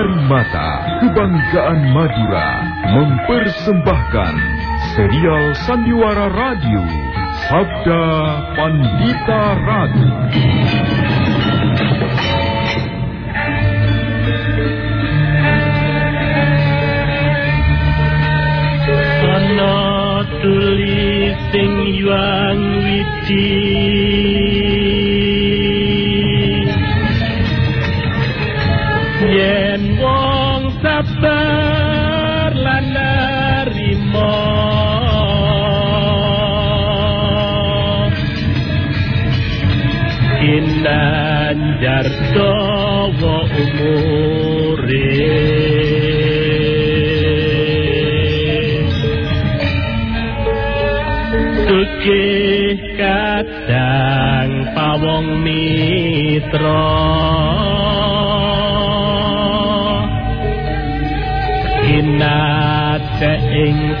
Karimata, Kebanggaan Madura, mempersembahkan serial Sandiwara Radio, Sabda Pandita tulis sing yuang wiji. Yen Kinanjar dawa umure. Sugih kadang pawong mitra. Hinate ing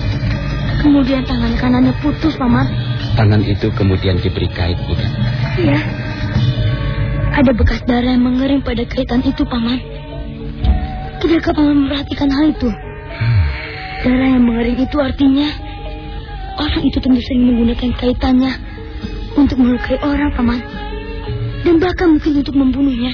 Kemudian tangan kanannya putus, paman. Tangan itu kemudian diberi kait, bukan? Iya. Ada bekas darah yang mengering pada kaitan itu, paman. Tidakkah paman memperhatikan hal itu? Darah yang mengering itu artinya orang itu tentu sering menggunakan kaitannya untuk melukai orang, paman. Dan bahkan mungkin untuk membunuhnya.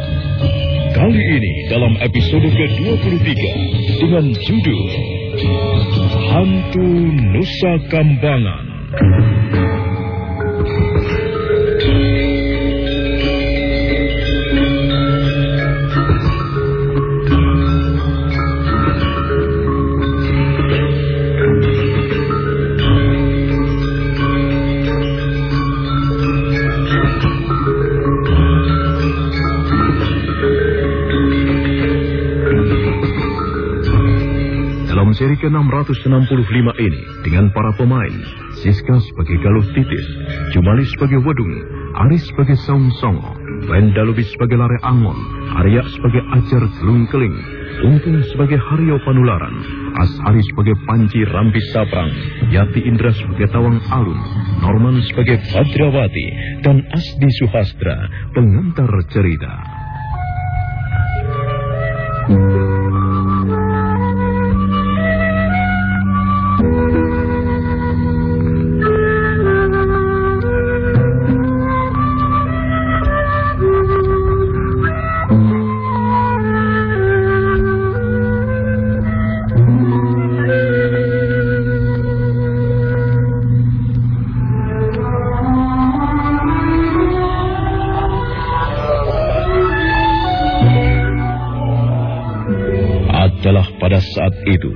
Kali ini dalam episode ke-23 dengan judul Hantu Nusa Kambangan. Seri ke-665 ini, dengan para pemain, Siska sebagai Galuh Titis, Jumali sebagai Wedung, Aris sebagai Saung Songo, Wenda Lubis sebagai Lare Angon, Arya sebagai Ajar Jelung Keling, Untung sebagai Hario Panularan, Ashari sebagai Panji Rambi Saprang, Yati Indra sebagai Tawang Alun, Norman sebagai Badrawati, dan Asdi Suhastra, pengantar cerita. Itu,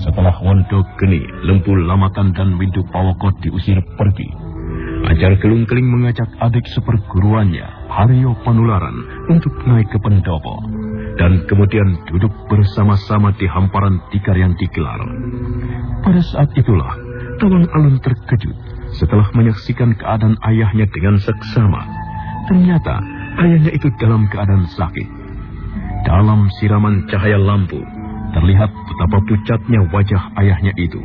setelah Wondo Geni, Lempu Lamakan dan Windu Pawokot diusir pergi, Ajar Gelung-Keling mengajak adik seperguruannya, Haryo Panularan, untuk naik ke pendopo. Dan kemudian duduk bersama-sama di hamparan tikar yang digelar. Pada saat itulah, Tawang Alun terkejut setelah menyaksikan keadaan ayahnya dengan seksama. Ternyata ayahnya itu dalam keadaan sakit. Dalam siraman cahaya lampu, terlihat betapa pucatnya wajah ayahnya itu.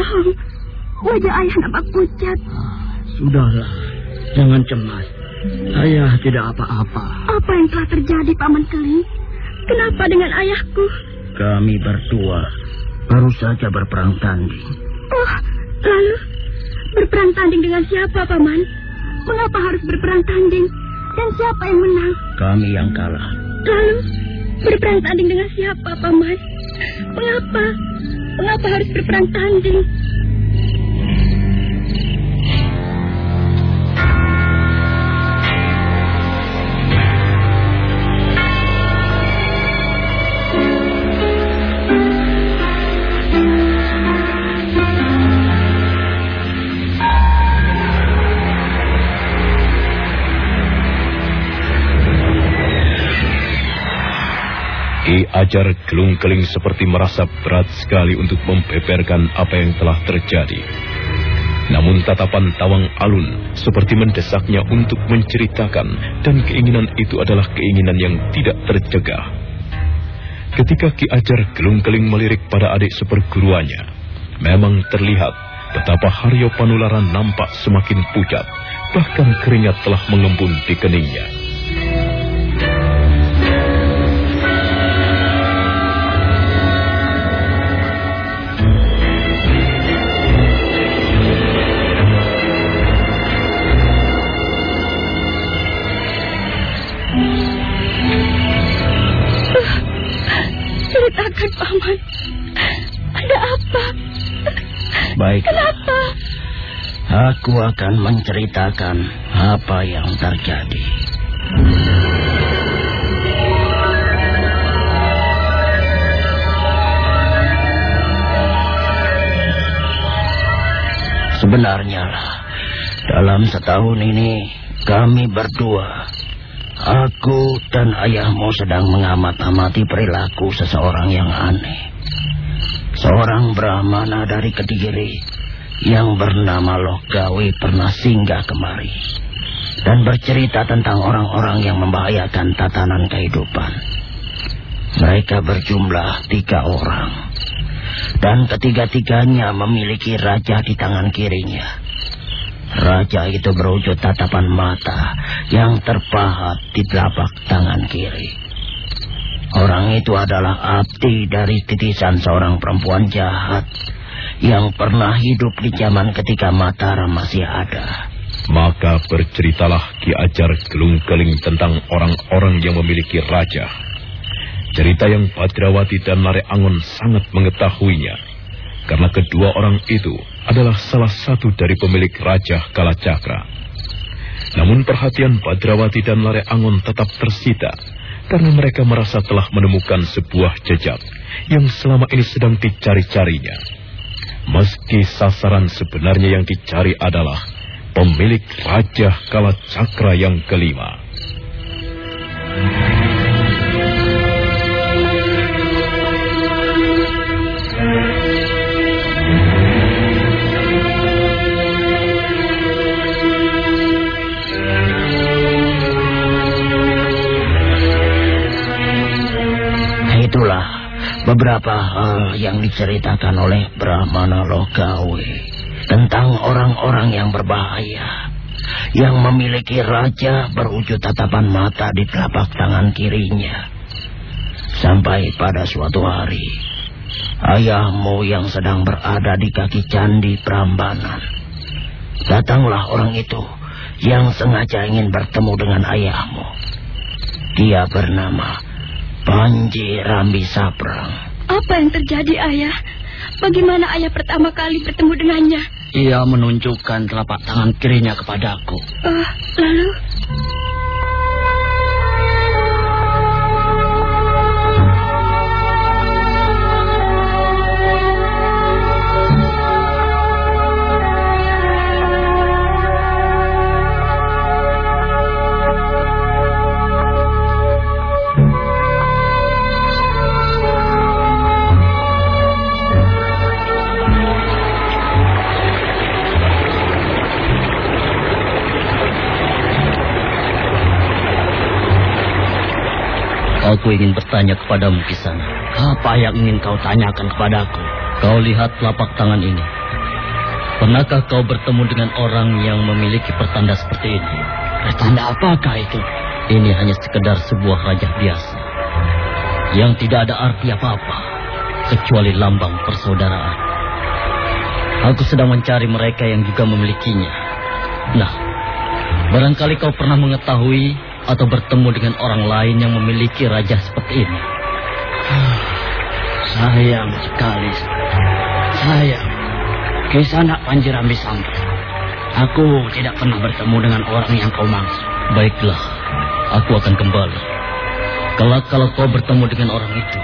Berbohong. Wajah ayah nampak pucat. Sudahlah, jangan cemas. Ayah tidak apa-apa. Apa yang telah terjadi, Paman Keling? Kenapa dengan ayahku? Kami berdua baru saja berperang tanding. Oh, lalu berperang tanding dengan siapa, Paman? Mengapa harus berperang tanding? Dan siapa yang menang? Kami yang kalah. Lalu berperang tanding dengan siapa, Paman? Mengapa? Mengapa harus berperang tanding? Ajar gelung-keling seperti merasa berat sekali untuk membeberkan apa yang telah terjadi. Namun tatapan Tawang Alun seperti mendesaknya untuk menceritakan dan keinginan itu adalah keinginan yang tidak tercegah. Ketika Ki Ajar gelung-keling melirik pada adik seperguruannya, memang terlihat betapa Haryo Panularan nampak semakin pucat, bahkan keringat telah mengembun di keningnya. Paman. Ada apa? Baik, Kenapa? aku akan menceritakan apa yang terjadi. Sebenarnya lah, dalam setahun ini kami berdua, aku dan ayahmu sedang mengamat-amati perilaku seseorang yang aneh. Seorang Brahmana dari Kediri yang bernama Logawi pernah singgah kemari dan bercerita tentang orang-orang yang membahayakan tatanan kehidupan. Mereka berjumlah tiga orang dan ketiga-tiganya memiliki raja di tangan kirinya. Raja itu berwujud tatapan mata yang terpahat di telapak tangan kiri. Orang itu adalah abdi dari titisan seorang perempuan jahat yang pernah hidup di zaman ketika Mataram masih ada. Maka berceritalah Ki Ajar gelung-keling tentang orang-orang yang memiliki raja. Cerita yang Badrawati dan Lare Angon sangat mengetahuinya. Karena kedua orang itu adalah salah satu dari pemilik Raja Kalacakra. Namun perhatian Badrawati dan Lare Angon tetap tersita karena mereka merasa telah menemukan sebuah jejak yang selama ini sedang dicari-carinya. Meski sasaran sebenarnya yang dicari adalah pemilik Raja Kalacakra yang kelima. Beberapa hal yang diceritakan oleh Brahmana Logawe tentang orang-orang yang berbahaya yang memiliki raja berwujud tatapan mata di telapak tangan kirinya. Sampai pada suatu hari, ayahmu yang sedang berada di kaki candi Prambanan. Datanglah orang itu yang sengaja ingin bertemu dengan ayahmu. Dia bernama Panji Rambi Saprang. Apa yang terjadi, ayah? Bagaimana ayah pertama kali bertemu dengannya? Ia menunjukkan telapak tangan kirinya kepadaku. Uh, lalu? Aku ingin bertanya kepadamu, Kisana. Apa yang ingin kau tanyakan kepadaku? Kau lihat telapak tangan ini. Pernahkah kau bertemu dengan orang yang memiliki pertanda seperti ini? Pertanda apakah itu? Ini hanya sekedar sebuah raja biasa. Yang tidak ada arti apa-apa. Kecuali lambang persaudaraan. Aku sedang mencari mereka yang juga memilikinya. Nah, barangkali kau pernah mengetahui atau bertemu dengan orang lain yang memiliki raja seperti ini. Sayang sekali. Sayang. Kisah Panjirambi sampai. Aku tidak pernah bertemu dengan orang yang kau maksud. Baiklah, aku akan kembali. Kelak kalau kau bertemu dengan orang itu,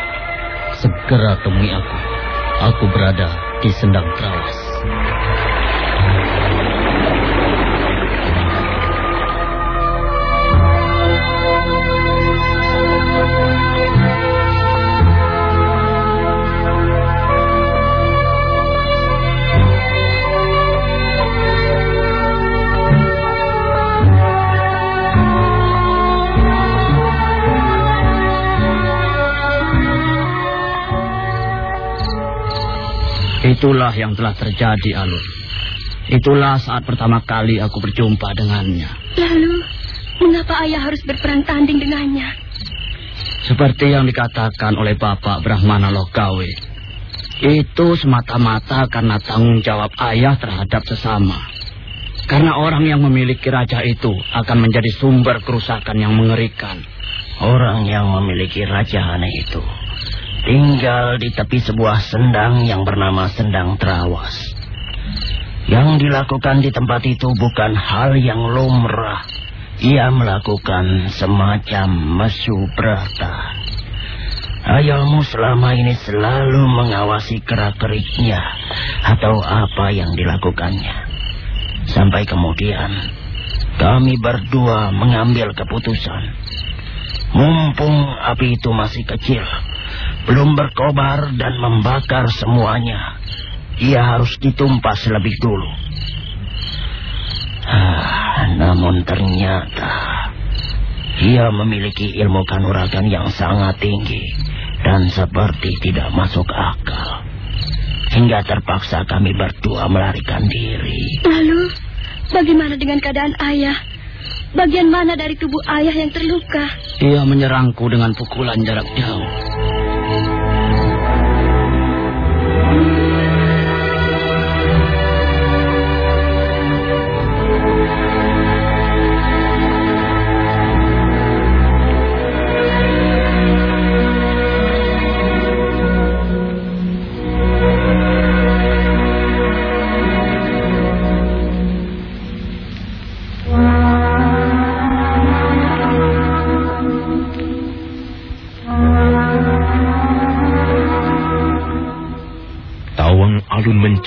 segera temui aku. Aku berada di Sendang Trawas. Itulah yang telah terjadi, Alun. Itulah saat pertama kali aku berjumpa dengannya. Lalu, mengapa ayah harus berperang tanding dengannya? Seperti yang dikatakan oleh Bapak Brahmana Lokawe. Itu semata-mata karena tanggung jawab ayah terhadap sesama. Karena orang yang memiliki raja itu akan menjadi sumber kerusakan yang mengerikan. Orang yang memiliki raja aneh itu tinggal di tepi sebuah sendang yang bernama Sendang Trawas. Yang dilakukan di tempat itu bukan hal yang lumrah. Ia melakukan semacam mesu berata. Ayahmu selama ini selalu mengawasi kerak-keriknya atau apa yang dilakukannya. Sampai kemudian kami berdua mengambil keputusan. Mumpung api itu masih kecil, belum berkobar dan membakar semuanya. Ia harus ditumpas lebih dulu. Ah, namun ternyata ia memiliki ilmu kanuragan yang sangat tinggi dan seperti tidak masuk akal. Hingga terpaksa kami berdua melarikan diri. Lalu, bagaimana dengan keadaan ayah? Bagian mana dari tubuh ayah yang terluka? Ia menyerangku dengan pukulan jarak jauh.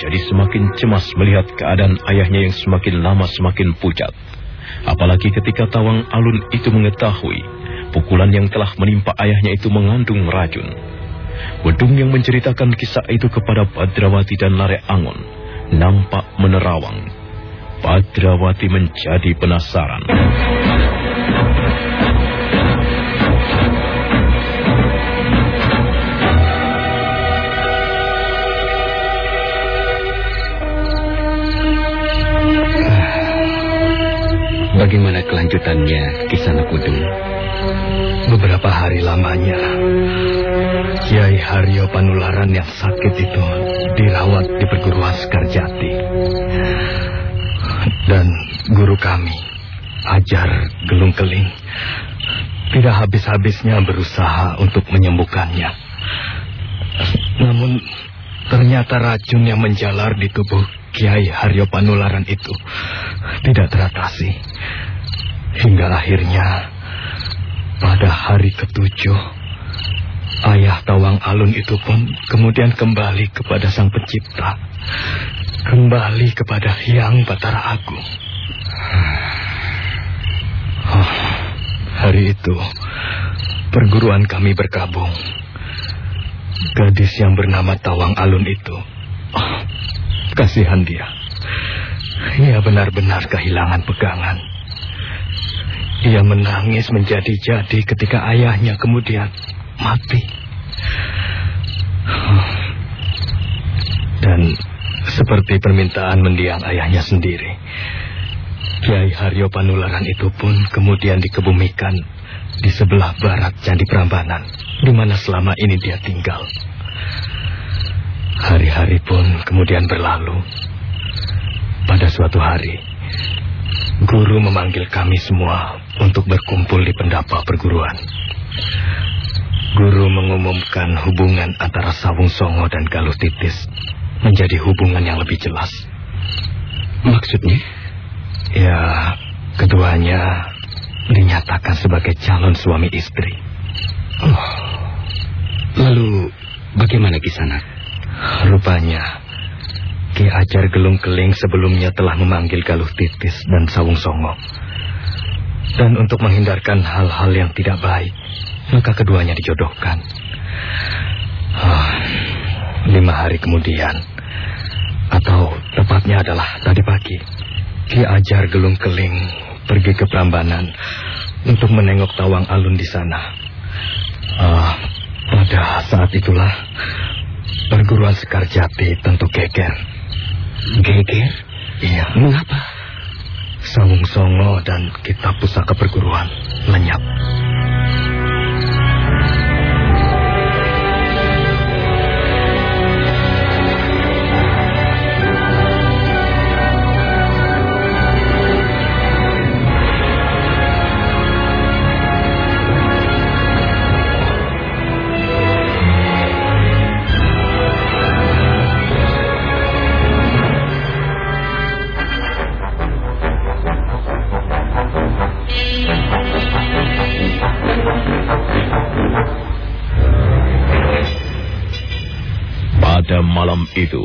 Semakin cemas melihat keadaan ayahnya yang semakin lama semakin pucat. Apalagi ketika Tawang Alun itu mengetahui pukulan yang telah menimpa ayahnya itu mengandung racun. Wedung yang menceritakan kisah itu kepada Padrawati dan Lare Angon nampak menerawang. Padrawati menjadi penasaran. Kelanjutannya, Kisana Kudung? Beberapa hari lamanya, Kiai Haryo Panularan yang sakit itu dirawat di perguruan Sekarjati. Dan guru kami, Ajar Gelung Keling, tidak habis-habisnya berusaha untuk menyembuhkannya. Namun ternyata racun yang menjalar di tubuh Kiai Haryo Panularan itu tidak teratasi. Hingga akhirnya pada hari ketujuh ayah Tawang Alun itu pun kemudian kembali kepada Sang Pencipta. Kembali kepada Hyang Batara Agung. Oh, hari itu perguruan kami berkabung. Gadis yang bernama Tawang Alun itu. Oh, kasihan dia. Ia benar-benar kehilangan pegangan. Ia menangis menjadi-jadi ketika ayahnya kemudian mati. Dan seperti permintaan mendiang ayahnya sendiri, Kiai Haryo Panularan itu pun kemudian dikebumikan di sebelah barat Candi Prambanan, di mana selama ini dia tinggal. Hari-hari pun kemudian berlalu. Pada suatu hari, guru memanggil kami semua untuk berkumpul di pendapa perguruan. Guru mengumumkan hubungan antara Sawung Songo dan Galuh Titis menjadi hubungan yang lebih jelas. Maksudnya? Ya, keduanya dinyatakan sebagai calon suami istri. Oh. Lalu bagaimana kisana? Rupanya Ki Ajar Gelung Keling sebelumnya telah memanggil Galuh Titis dan Sawung Songo. Dan untuk menghindarkan hal-hal yang tidak baik, maka keduanya dijodohkan. Oh, lima hari kemudian, atau tepatnya adalah tadi pagi, Ki Ajar Gelung Keling pergi ke Prambanan untuk menengok Tawang Alun di sana. Uh, pada saat itulah perguruan Sekarjati tentu geger. Geger? Iya. Mengapa? Sawung Songo dan kitab pusaka perguruan lenyap. Itu,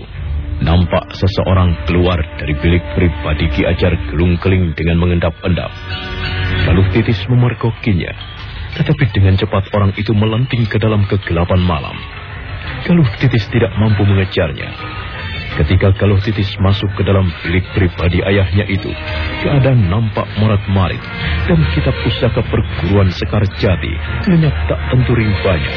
nampak seseorang keluar dari bilik pribadi Ki Ajar Gelung Keling dengan mengendap-endap. Lalu titis memergokinya, tetapi dengan cepat orang itu melenting ke dalam kegelapan malam. Galuh Titis tidak mampu mengejarnya. Ketika Galuh Titis masuk ke dalam bilik pribadi ayahnya itu, keadaan nampak morat-marit dan kitab pusaka perguruan Sekar Jati lenyap tak tentu rimbanya.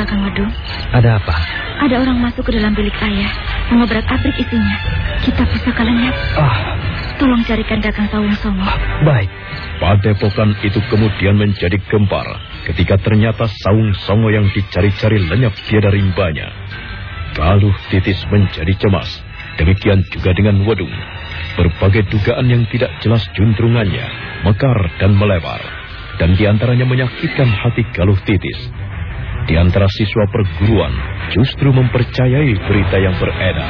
Kakang Wadung? Ada apa? Ada orang masuk ke dalam bilik ayah. Mengobrak abrik isinya. Kita pusaka lenyap. Ah, Tolong carikan Kakang Sawung Songo. baik. Padepokan itu kemudian menjadi gempar ketika ternyata saung songo yang dicari-cari lenyap tiada rimbanya. Galuh titis menjadi cemas. Demikian juga dengan Wedung. Berbagai dugaan yang tidak jelas juntrungannya, mekar dan melebar. Dan di antaranya menyakitkan hati Galuh titis. Di antara siswa perguruan justru mempercayai berita yang beredar.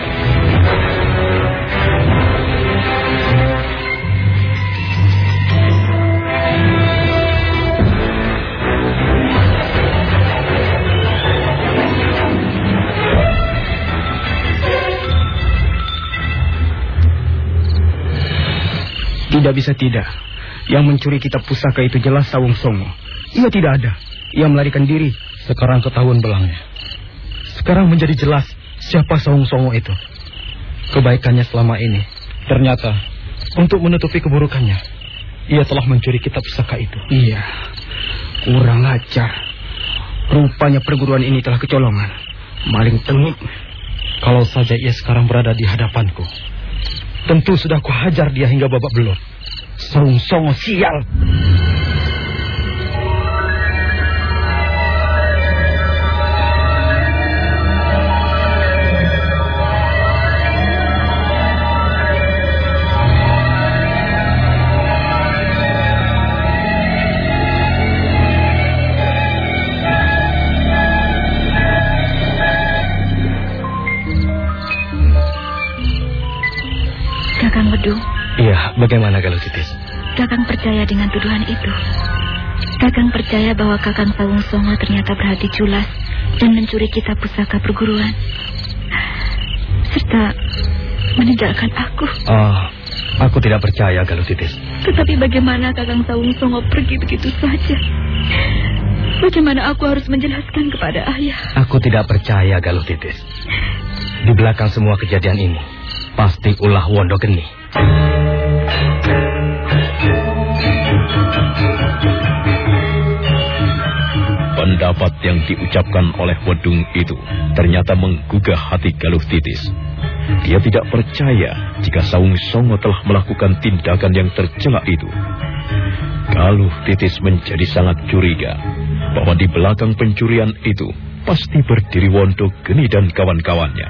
Tidak bisa tidak. Yang mencuri kitab pusaka itu jelas Sawung Songo. Ia tidak ada. Ia melarikan diri. Sekarang ketahuan belangnya. Sekarang menjadi jelas siapa Sawung Songo itu. Kebaikannya selama ini ternyata untuk menutupi keburukannya ia telah mencuri kitab pusaka itu. Iya. Kurang ajar. Rupanya perguruan ini telah kecolongan. Maling tengik. Kalau saja ia sekarang berada di hadapanku, tentu sudah kuhajar dia hingga babak belur. Song Songo sial. Bagaimana kalau Titis? Kakang percaya dengan tuduhan itu. Kakang percaya bahwa Kakang Sawung Songo ternyata berhati culas dan mencuri kitab pusaka perguruan. Serta meninggalkan aku. Oh, aku tidak percaya kalau Titis. Tetapi bagaimana Kakang Sawung Songo pergi begitu saja? Bagaimana aku harus menjelaskan kepada ayah? Aku tidak percaya Galuh Titis. Di belakang semua kejadian ini, pasti ulah Wondo Geni. Pendapat yang diucapkan oleh Wedung itu ternyata menggugah hati Galuh Titis. Dia tidak percaya jika Saung Songo telah melakukan tindakan yang tercela itu. Galuh Titis menjadi sangat curiga bahwa di belakang pencurian itu pasti berdiri Wondo Geni dan kawan-kawannya.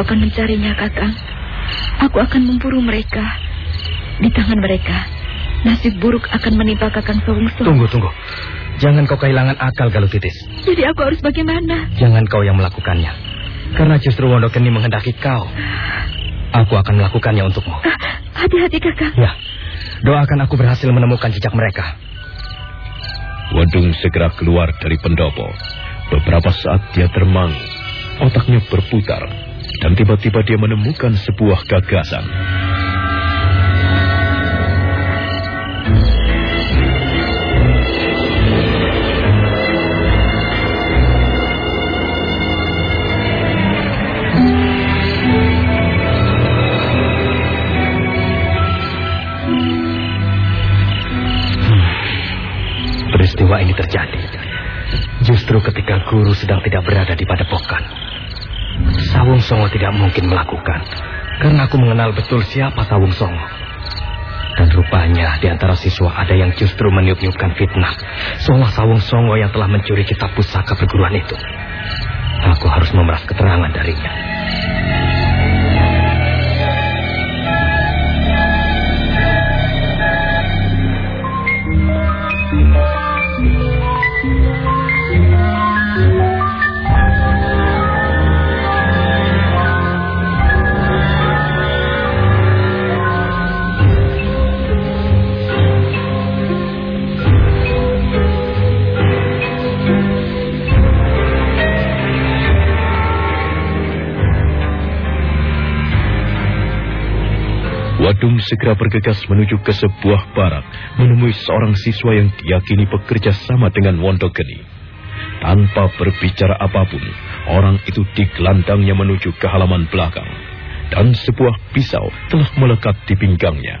Aku akan mencarinya, Kakang. Aku akan memburu mereka. Di tangan mereka, nasib buruk akan menimpa Kakang Sawung Songo. Tunggu, tunggu. Jangan kau kehilangan akal Galuh Titis. Jadi aku harus bagaimana? Jangan kau yang melakukannya. Karena justru Wondo Geni menghendaki kau. Aku akan melakukannya untukmu. Ah, Hati-hati, Kakang. Ya, doakan aku berhasil menemukan jejak mereka. Wedung segera keluar dari pendopo. Beberapa saat dia termangu. Otaknya berputar. Dan tiba-tiba dia menemukan sebuah gagasan. Peristiwa ini terjadi justru ketika guru sedang tidak berada di padepokan. Sawung Songo tidak mungkin melakukan karena aku mengenal betul siapa Sawung Songo. Dan rupanya di antara siswa ada yang justru meniup-niupkan fitnah seolah Sawung Songo yang telah mencuri kitab pusaka perguruan itu. Aku harus memeras keterangan darinya. Segera bergegas menuju ke sebuah barak menemui seorang siswa yang diyakini bekerja sama dengan Wondo Geni. Tanpa berbicara apa pun, orang itu digelandangnya menuju ke halaman belakang. Dan sebuah pisau telah melekat di pinggangnya.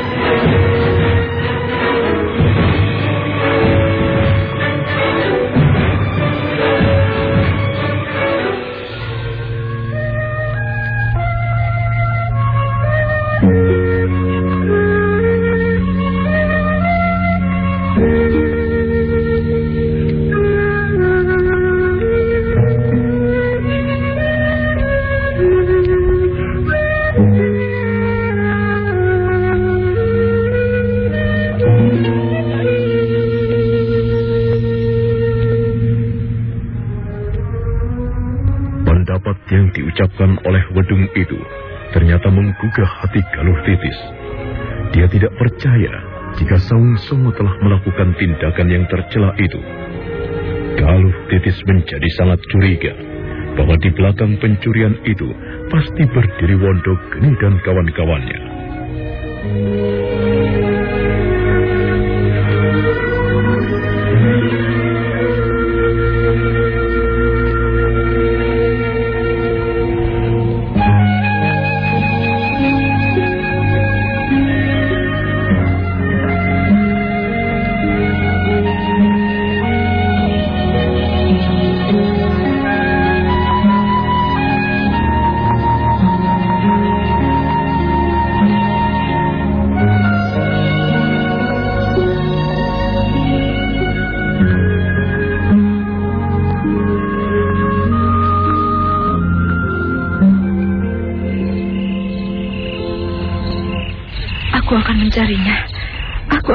Titis. Dia tidak percaya jika Saung Songo telah melakukan tindakan yang tercela itu. Galuh Titis menjadi sangat curiga bahwa di belakang pencurian itu pasti berdiri Wondo Geni dan kawan-kawannya.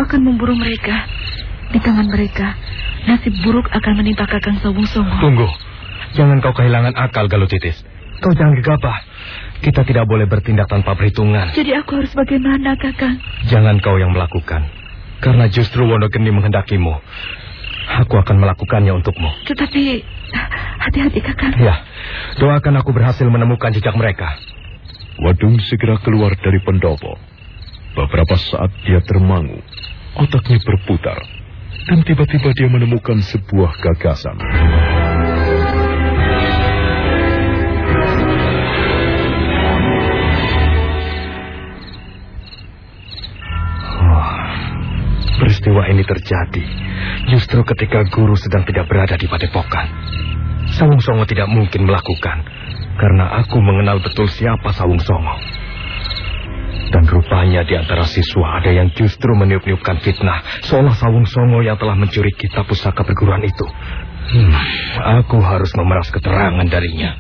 Akan memburu mereka. Di tangan mereka, nasib buruk akan menimpa Kakang Sawung Songo. Tunggu. Jangan kau kehilangan akal, Galuh Titis. Kau jangan gegabah. Kita tidak boleh bertindak tanpa perhitungan. Jadi aku harus bagaimana, Kakang? Jangan kau yang melakukan. Karena justru Wondogeni menghendakimu. Aku akan melakukannya untukmu. Tetapi hati-hati, Kakang. Ya, doakan aku berhasil menemukan jejak mereka. Wadung segera keluar dari pendopo. Beberapa saat dia termangu, otaknya berputar, dan tiba-tiba dia menemukan sebuah gagasan. Peristiwa ini terjadi justru ketika guru sedang tidak berada di padepokan. Sawung Songo tidak mungkin melakukan karena aku mengenal betul siapa Sawung Songo. Dan rupanya di antara siswa ada yang justru meniup-niupkan fitnah seolah Sawung Songo yang telah mencuri kitab pusaka perguruan itu. Hmm, aku harus memeras keterangan darinya.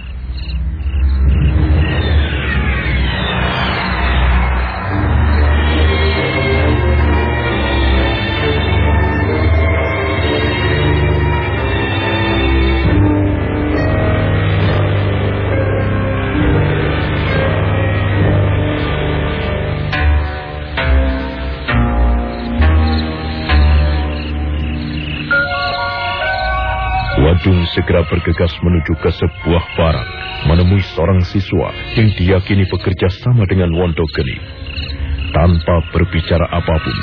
Wadung segera bergegas menuju ke sebuah barak, menemui seorang siswa yang diyakini bekerja sama dengan Wondo Geni. Tanpa berbicara apa pun,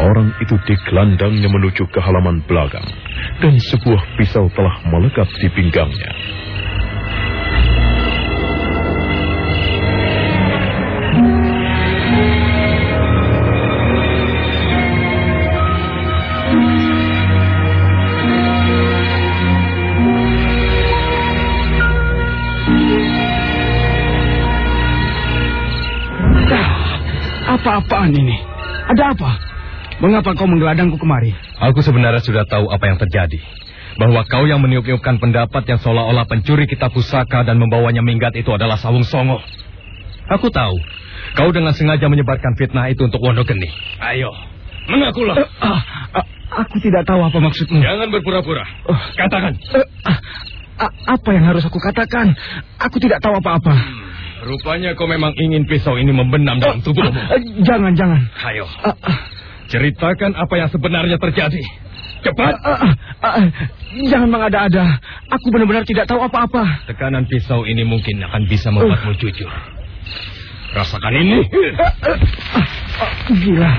orang itu digelandangnya menuju ke halaman belakang, dan sebuah pisau telah melekat di pinggangnya. Apa-apaan ini? Ada apa? Mengapa kau menggeladangku kemari? Aku sebenarnya sudah tahu apa yang terjadi. Bahwa kau yang meniup-niupkan pendapat yang seolah-olah pencuri kitab pusaka dan membawanya minggat itu adalah Sawung Songo. Aku tahu. Kau dengan sengaja menyebarkan fitnah itu untuk Wondo Geni. Ayo, mengakulah. Eh, ah, ah, aku tidak tahu apa maksudmu. Jangan berpura-pura. Oh. Katakan. Eh, ah, ah, apa yang harus aku katakan? Aku tidak tahu apa-apa. Rupanya kau memang ingin pisau ini membenam dalam tubuhmu. Eh, jangan, jangan. Ayo, Ah, ah, ceritakan apa yang sebenarnya terjadi. Cepat. ah, ah, ah, jangan mengada-ada. Aku benar-benar tidak tahu apa-apa. Tekanan pisau ini mungkin akan bisa membuatmu jujur. Rasakan ini. Gila,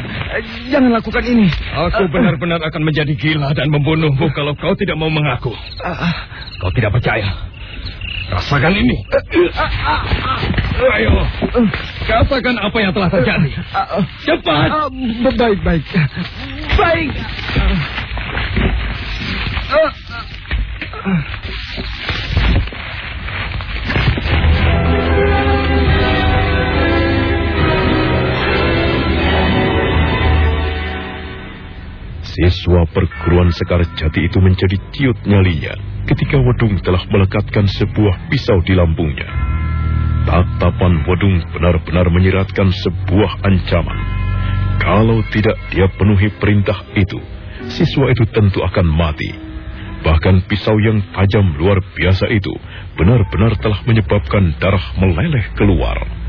jangan lakukan ini. Aku benar-benar akan menjadi gila dan membunuhmu kalau kau tidak mau mengaku. Kau tidak percaya? Rasakan ini. Ayo, katakan apa yang telah terjadi. Cepat. Baik, baik. Baik. Siswa perguruan Sekar Jati itu menjadi ciut nyalinya ketika Wedung telah melekatkan sebuah pisau di lambungnya. Tatapan Wedung benar-benar menyiratkan sebuah ancaman. Kalau tidak dia penuhi perintah itu, siswa itu tentu akan mati. Bahkan pisau yang tajam luar biasa itu benar-benar telah menyebabkan darah meleleh keluar.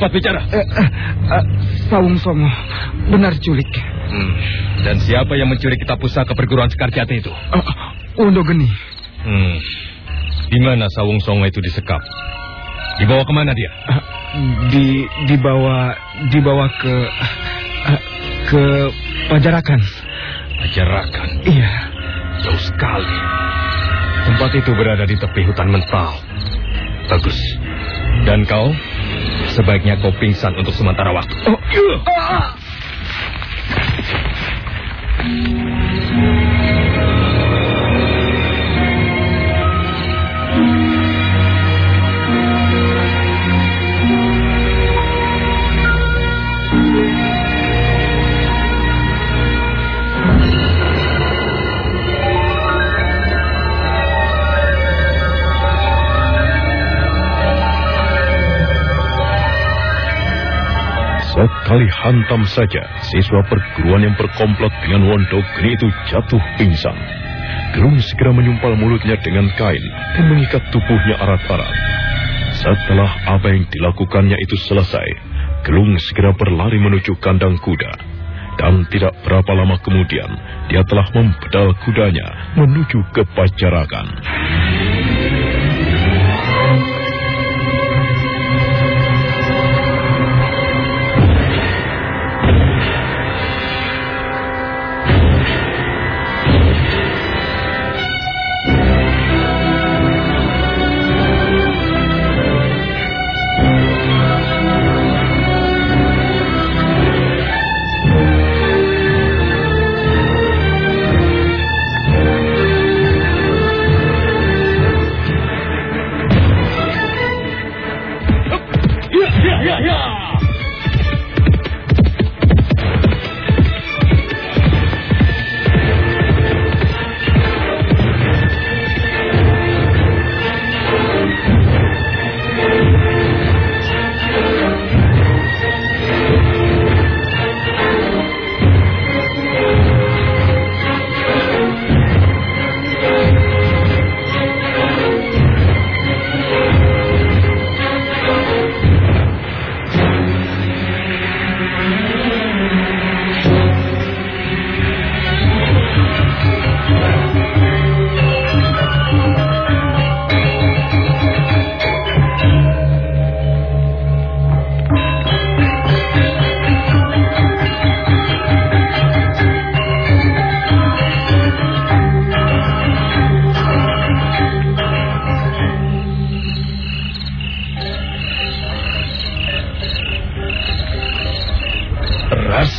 Cepat bicara. Uh, uh, uh, Sawung Songo, benar culik. Hmm. Dan siapa yang menculik kitab pusaka perguruan Sekarjati itu? Uh, Undo Geni. Hmm. Di mana Sawung Songo itu disekap? Dibawa ke mana dia? Uh, di dibawa dibawa ke uh, ke Pajarakan. Pajarakan? Iya. Jauh sekali. Tempat itu berada di tepi hutan mental. Bagus. Dan kau sebaiknya kau pingsan untuk sementara waktu. Oh, uh. Sekali hantam saja, siswa perguruan yang berkomplot dengan Wondo Geni itu jatuh pingsan. Gelung segera menyumpal mulutnya dengan kain dan mengikat tubuhnya erat-erat. Setelah apa yang dilakukannya itu selesai, Gelung segera berlari menuju kandang kuda. Dan tidak berapa lama kemudian, dia telah membedal kudanya menuju ke Pajarakan.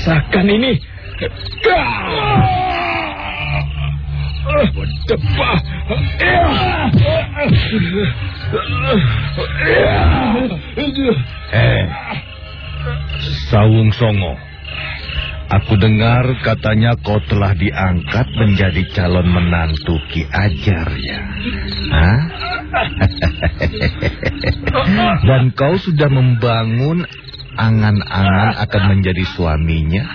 Rasakan ini. Berdebah. Eh, Sawung Songo. Aku dengar katanya kau telah diangkat menjadi calon menantu Ki Ajar ya. Hah? Dan kau sudah membangun angan-angan akan menjadi suaminya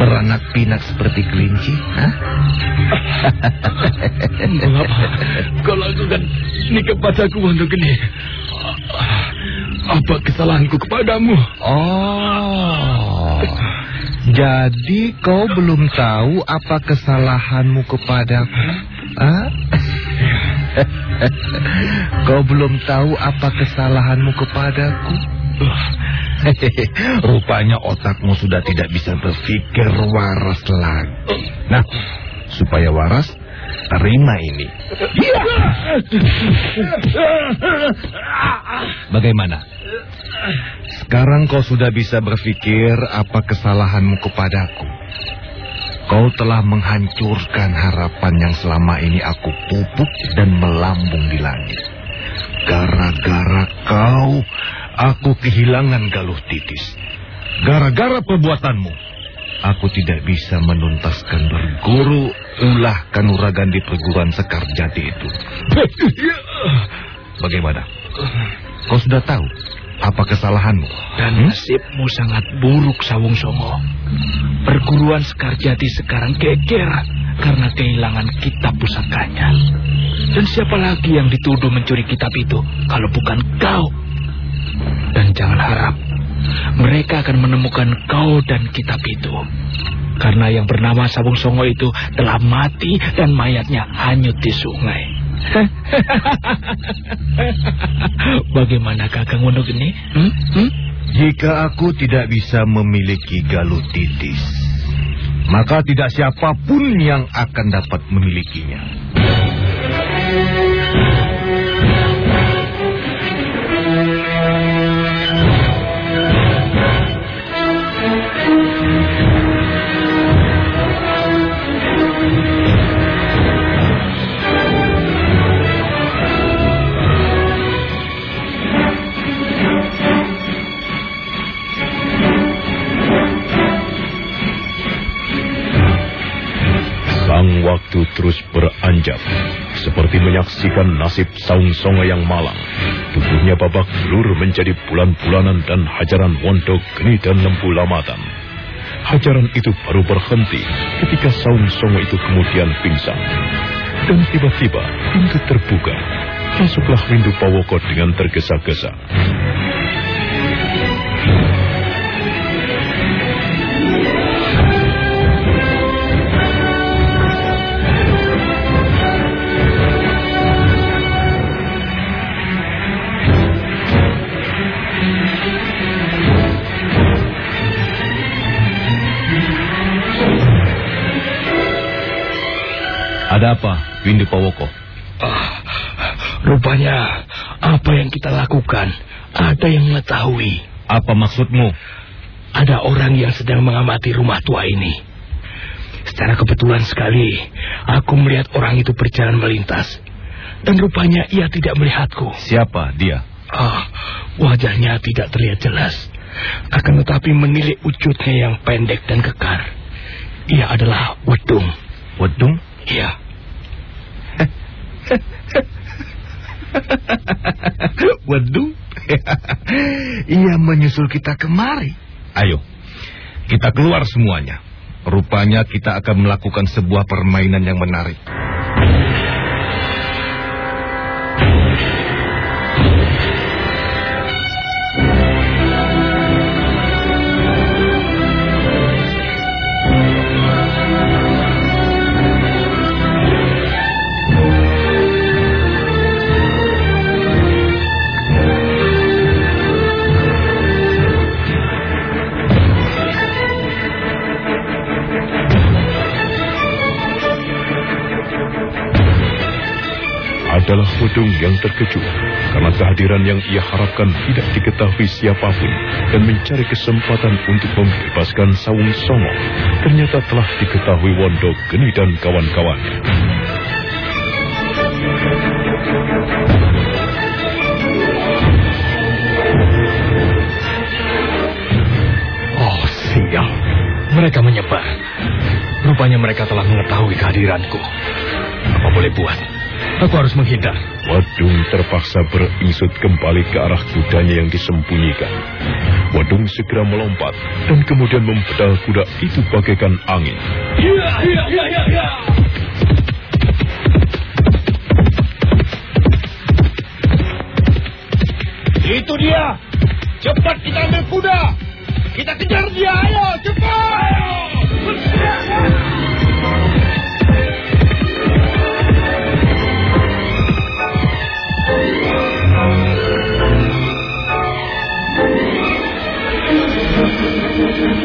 beranak pinak seperti kelinci Hah? Mengapa kau lakukan ini kepadaku Wando Geni apa kesalahanku kepadamu oh Jadi kau belum tahu apa kesalahanmu kepadaku? Ah? kau belum tahu apa kesalahanmu kepadaku? Rupanya otakmu sudah tidak bisa berpikir waras lagi. Nah, supaya waras, terima ini. Bagaimana? Sekarang kau sudah bisa berpikir apa kesalahanmu kepadaku. Kau telah menghancurkan harapan yang selama ini aku pupuk dan melambung di langit. Gara-gara kau, aku kehilangan galuh titis. Gara-gara perbuatanmu, aku tidak bisa menuntaskan berguru ulah kanuragan di perguruan Sekar Jati itu. Bagaimana? Kau sudah tahu apa kesalahanmu? Dan Hmm? nasibmu sangat buruk, Sawung Songo. Perguruan Sekarjati sekarang geger karena kehilangan kitab pusakanya. Dan siapa lagi yang dituduh mencuri kitab itu kalau bukan kau? Dan jangan harap mereka akan menemukan kau dan kitab itu. Karena yang bernama Sabung Songo itu telah mati dan mayatnya hanyut di sungai. Bagaimana kakak Wono Geni? Hmm? Hmm? Jika aku tidak bisa memiliki galuh titis, maka tidak siapa pun yang akan dapat memilikinya. Terus beranjak, seperti menyaksikan nasib Saung Songo yang malang. Tubuhnya babak belur menjadi bulan-bulanan dan hajaran Wondo Geni dan Lembu Lamatan. Hajaran itu baru berhenti ketika Saung Songo itu kemudian pingsan. Dan tiba-tiba pintu terbuka. Masuklah Windu Pawoko dengan tergesa-gesa. Ada apa, Windu Pawoko? Rupanya apa yang kita lakukan ada yang mengetahui. Apa maksudmu? Ada orang yang sedang mengamati rumah tua ini. Secara kebetulan sekali, aku melihat orang itu berjalan melintas. Dan rupanya ia tidak melihatku. Siapa dia? Ah, wajahnya tidak terlihat jelas. Akan tetapi menilik wujudnya yang pendek dan kekar. Ia adalah Wedung. Wedung? Iya. Wedung? Ia menyusul kita kemari. Ayo, kita keluar semuanya. Rupanya kita akan melakukan sebuah permainan yang menarik. Adalah Wedung yang terkejut karena kehadiran yang ia harapkan tidak diketahui siapa pun dan mencari kesempatan untuk membebaskan Sawung Songo ternyata telah diketahui Wondo Geni dan kawan-kawannya. Oh, sial. Mereka menyebar. Rupanya mereka telah mengetahui kehadiranku. Apa boleh buat? Aku harus menghindar. Wadung terpaksa beringsut kembali ke arah kudanya yang disembunyikan. Wadung segera melompat dan kemudian membedal kuda itu bagaikan angin. Ya, ya, ya, ya, ya. Itu dia. Cepat kita ambil kuda. Kita kejar dia, ayo, cepat!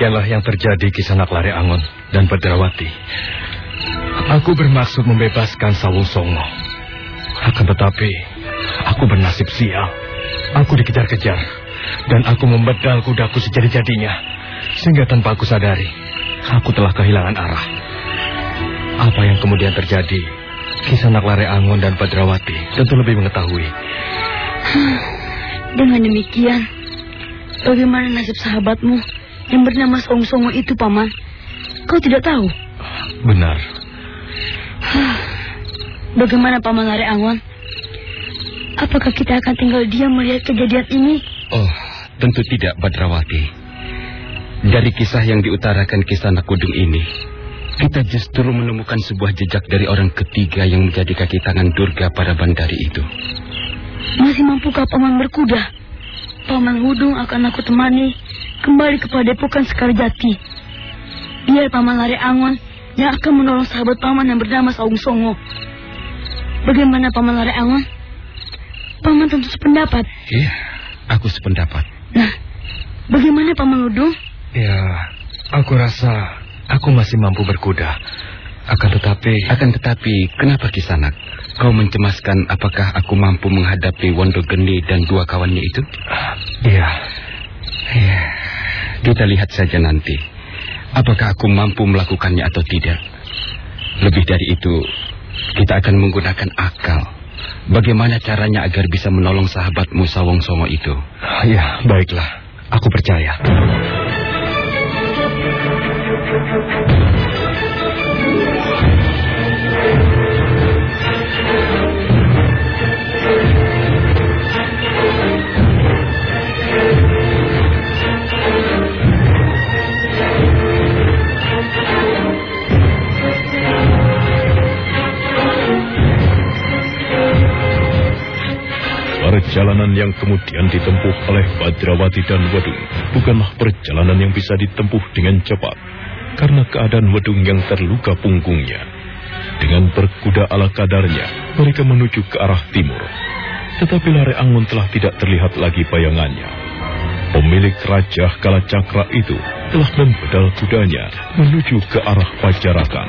Demikianlah yang terjadi Kisanak Lare Angon dan Badrawati. Aku bermaksud membebaskan Sawung Songo. Akan tetapi, aku bernasib sial. Aku dikejar-kejar, dan aku membedal kudaku sejadi-jadinya. Sehingga tanpa aku sadari, aku telah kehilangan arah. Apa yang kemudian terjadi, Kisanak Lare Angon dan Badrawati tentu lebih mengetahui. Dengan demikian, bagaimana nasib sahabatmu yang bernama Song Songo itu, Paman? Kau tidak tahu? Benar. Bagaimana Paman Lare Angon? Apakah kita akan tinggal diam melihat kejadian ini? Oh, tentu tidak, Badrawati. Dari kisah yang diutarakan kisah Nakudung ini, kita justru menemukan sebuah jejak dari orang ketiga yang menjadi kaki tangan Durga pada bandari itu. Masih mampukah Paman berkuda? Paman Hudung akan aku temani kembali ke Padepokan Sekarjati. Biar Paman Lare Angon yang akan menolong sahabat Paman yang bernama Saung Songo. Bagaimana Paman Lare Angon? Paman tentu sependapat. Iya, aku sependapat. Nah, bagaimana Paman Hudung? Ya, aku rasa aku masih mampu berkuda. Akan tetapi... Akan tetapi, kenapa Kisanak? Kau mencemaskan apakah aku mampu menghadapi Wondo Geni dan dua kawannya itu? Iya. Ya, kita lihat saja nanti. Apakah aku mampu melakukannya atau tidak? Lebih dari itu, kita akan menggunakan akal. Bagaimana caranya agar bisa menolong sahabatmu Sawong Songo itu? Ya, baiklah. Aku percaya. Perjalanan yang kemudian ditempuh oleh Badrawati dan Wedung bukanlah perjalanan yang bisa ditempuh dengan cepat karena keadaan Wedung yang terluka punggungnya. Dengan berkuda ala kadarnya, mereka menuju ke arah timur. Tetapi Lare Angon telah tidak terlihat lagi bayangannya. Pemilik Raja Kalacakra itu telah membedal kudanya menuju ke arah Pajarakan.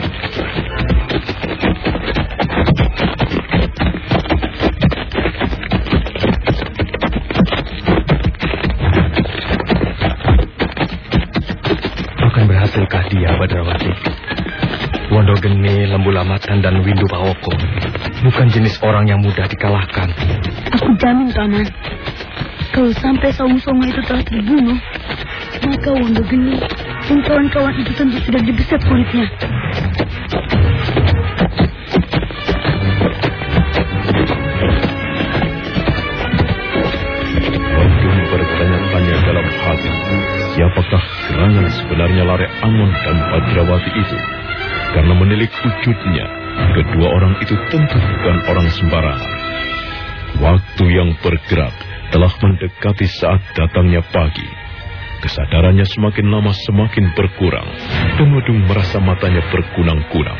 Geni, Lembu Lamatan, dan Windu Pawoko bukan jenis orang yang mudah dikalahkan. Aku jamin, Paman. Kalau sampai Saung Songo itu telah terbunuh, maka Wondo Geni dan kawan-kawan itu tentu sudah dibeset kulitnya. Bertanya-tanya dalam hati, siapakah gerangan sebenarnya Lare Angon dan Badrawati itu? Karena menilik wujudnya, kedua orang itu tentu bukan orang sembarangan. Waktu yang bergerak telah mendekati saat datangnya pagi. Kesadarannya semakin lama semakin berkurang, Wedung merasa matanya berkunang-kunang.